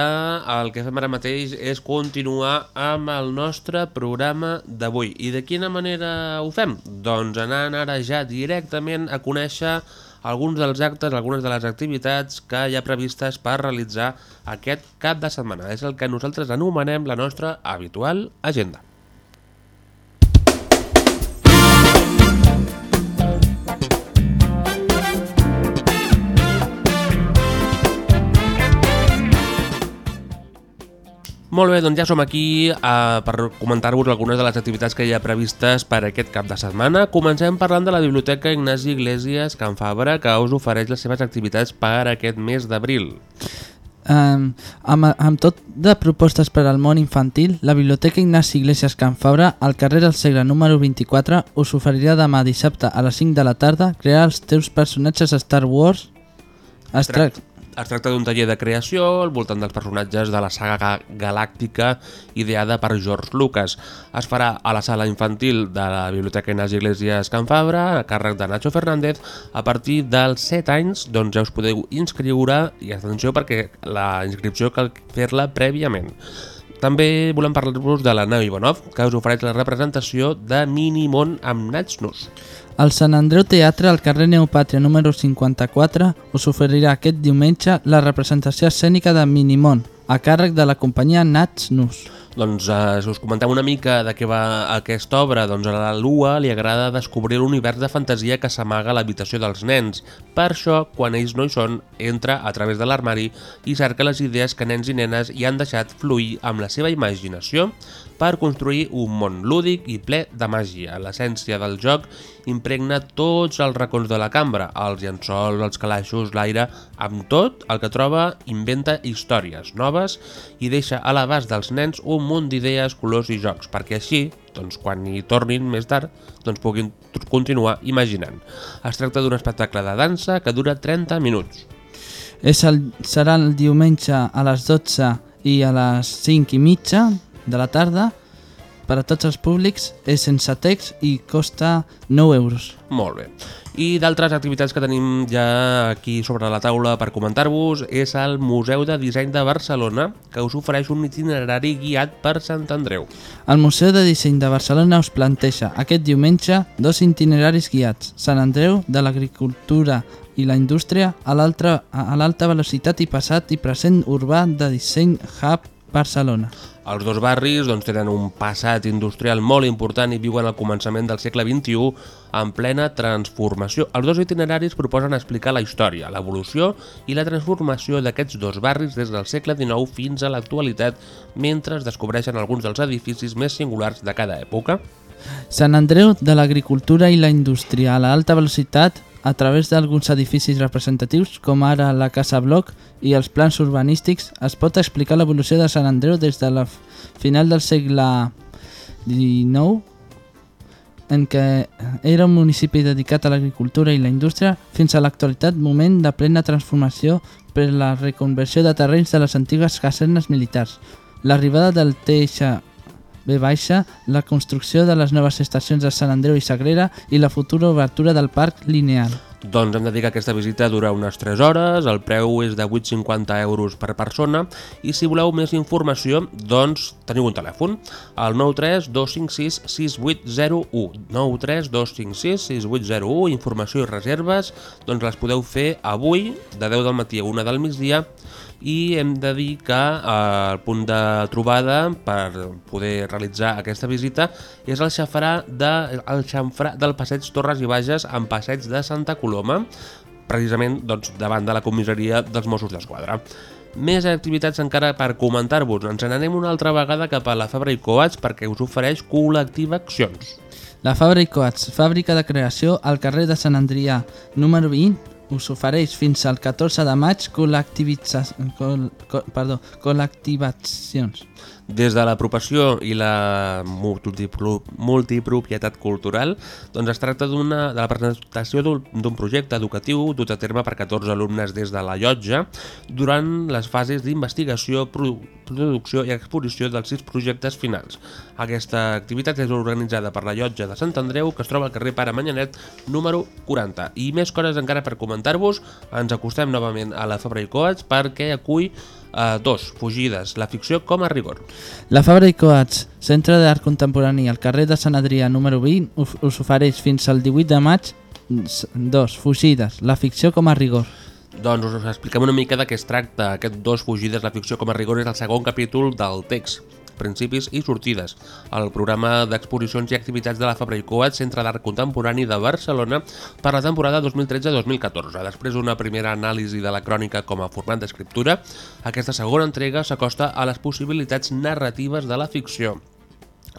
el que fem ara mateix és continuar amb el nostre programa d'avui. I de quina manera ho fem? Doncs anant ara ja directament a conèixer alguns dels actes, algunes de les activitats que hi ha previstes per realitzar aquest cap de setmana. És el que nosaltres anomenem la nostra habitual agenda. Molt bé, doncs ja som aquí eh, per comentar-vos algunes de les activitats que hi ha previstes per aquest cap de setmana. Comencem parlant de la Biblioteca Ignasi Iglesias Can Fabra, que us ofereix les seves activitats per aquest mes d'abril. Um, amb, amb tot de propostes per al món infantil, la Biblioteca Ignasi Iglesias Can Fabra, al carrer del Segre número 24, us oferirà demà dissabte a les 5 de la tarda crear els teus personatges Star Wars. Es tracta Es tracta d'un taller de creació al voltant dels personatges de la saga ga- galàctica ideada per George Lucas. Es farà a la sala infantil de la Biblioteca Ignasi Iglesias Can Fabra, a càrrec de Nacho Fernández, a partir dels 7 anys, doncs ja us podeu inscriure, i atenció perquè la inscripció cal fer-la prèviament. També volem parlar-vos de la nau Ivanov, que us ofereix la representació de Minimon amb Natsnus. El Sant Andreu Teatre al carrer Neopàtria número 54 us oferirà aquest diumenge la representació escènica de Minimon, a càrrec de la companyia Nats Nus. Doncs eh, us comentem una mica de què va aquesta obra, doncs a la Lua li agrada descobrir l'univers de fantasia que s'amaga a l'habitació dels nens. Per això, quan ells no hi són, entra a través de l'armari i cerca les idees que nens i nenes hi han deixat fluir amb la seva imaginació per construir un món lúdic i ple de màgia. L'essència del joc impregna tots els racons de la cambra, els llençols, els calaixos, l'aire, amb tot el que troba inventa històries noves i deixa a l'abast dels nens un munt d'idees, colors i jocs, perquè així, doncs, quan hi tornin més tard, doncs puguin continuar imaginant. Es tracta d'un espectacle de dansa que dura 30 minuts. És el, serà el diumenge a les 12 i a les 5 i mitja de la tarda per a tots els públics, és sense text i costa 9 euros. Molt bé. I d'altres activitats que tenim ja aquí sobre la taula per comentar-vos és el Museu de Disseny de Barcelona, que us ofereix un itinerari guiat per Sant Andreu. El Museu de Disseny de Barcelona us planteja aquest diumenge dos itineraris guiats, Sant Andreu de l'Agricultura i la Indústria a l'alta velocitat i passat i present urbà de Disseny Hub Barcelona. Els dos barris doncs, tenen un passat industrial molt important i viuen al començament del segle XXI en plena transformació. Els dos itineraris proposen explicar la història, l'evolució i la transformació d'aquests dos barris des del segle XIX fins a l'actualitat, mentre es descobreixen alguns dels edificis més singulars de cada època. Sant Andreu de l'Agricultura i la Indústria a l'alta velocitat a través d'alguns edificis representatius, com ara la Casa Bloc i els plans urbanístics, es pot explicar l'evolució de Sant Andreu des de la final del segle XIX, en què era un municipi dedicat a l'agricultura i la indústria, fins a l'actualitat moment de plena transformació per la reconversió de terrenys de les antigues casernes militars, l'arribada del TH B baixa, la construcció de les noves estacions de Sant Andreu i Sagrera i la futura obertura del parc lineal. Doncs hem de dir que aquesta visita dura unes 3 hores, el preu és de 8,50 euros per persona i si voleu més informació, doncs teniu un telèfon, el 93 256 6801 93 256 6801 informació i reserves, doncs les podeu fer avui de 10 del matí a 1 del migdia i hem de dir que eh, el punt de trobada per poder realitzar aquesta visita és el xafrà, de, el xamfrà del passeig Torres i Bages en passeig de Santa Coloma, precisament doncs, davant de la comissaria dels Mossos d'Esquadra. Més activitats encara per comentar-vos. Ens n'anem una altra vegada cap a la Fabra i Coats perquè us ofereix col·lectiva accions. La Fabra i Coats, fàbrica de creació al carrer de Sant Andrià, número 20, us ofereix fins al 14 de maig col, perdó, col·lectivacions. Des de l'apropació i la multipro- multipropietat cultural, doncs es tracta de la presentació d'un projecte educatiu dut a terme per 14 alumnes des de la llotja durant les fases d'investigació, produ producció i exposició dels sis projectes finals. Aquesta activitat és organitzada per la llotja de Sant Andreu, que es troba al carrer Pare Manyanet, número 40. I més coses encara per comentar-vos, ens acostem novament a la Fabra i Coats perquè acull eh, dos, fugides, la ficció com a rigor. La Fabra i Coats, centre d'art contemporani al carrer de Sant Adrià número 20, us, us ofereix fins al 18 de maig s- dos, fugides, la ficció com a rigor. Doncs us expliquem una mica de què es tracta. Aquest dos fugides, la ficció com a rigor, és el segon capítol del text principis i sortides. El programa d'exposicions i activitats de la Fabra i Coats, Centre d'Art Contemporani de Barcelona, per la temporada 2013-2014. Després d'una primera anàlisi de la crònica com a format d'escriptura, aquesta segona entrega s'acosta a les possibilitats narratives de la ficció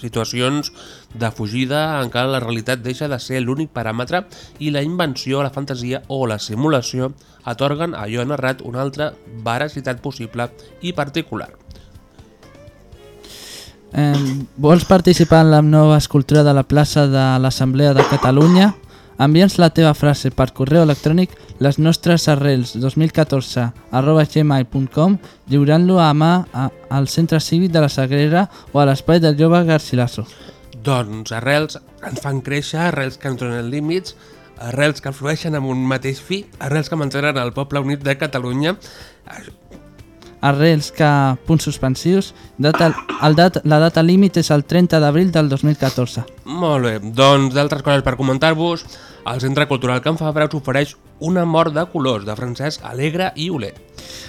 situacions de fugida en què la realitat deixa de ser l'únic paràmetre i la invenció, la fantasia o la simulació atorguen a allò narrat una altra veracitat possible i particular. Eh, vols participar en la nova escultura de la plaça de l'Assemblea de Catalunya? Envia'ns la teva frase per correu electrònic les nostres arrels 2014 arroba gmail.com lliurant-lo a mà a, al centre cívic de la Sagrera o a l'espai del jove Garcilaso. Doncs arrels ens fan créixer, arrels que ens donen límits, arrels que flueixen amb un mateix fi, arrels que mantenen el poble unit de Catalunya. Arrels que punts suspensius. Data, el dat, la data límit és el 30 d'abril del 2014. Molt bé, doncs d'altres coses per comentar-vos, el Centre Cultural Can Fabra us ofereix una mort de colors de Francesc Alegre i Oler.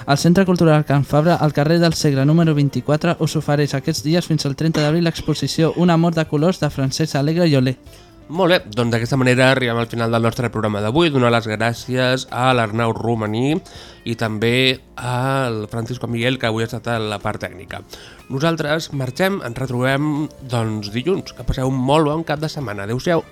El Centre Cultural Can Fabra, al carrer del Segre número 24, us ofereix aquests dies fins al 30 d'abril l'exposició Un amor de colors de Francesc Alegre i Olé. Molt bé, doncs d'aquesta manera arribem al final del nostre programa d'avui. Donar les gràcies a l'Arnau Romaní i també al Francisco Miguel, que avui ha estat a la part tècnica. Nosaltres marxem, ens retrobem doncs, dilluns. Que passeu un molt bon cap de setmana. Adéu-siau.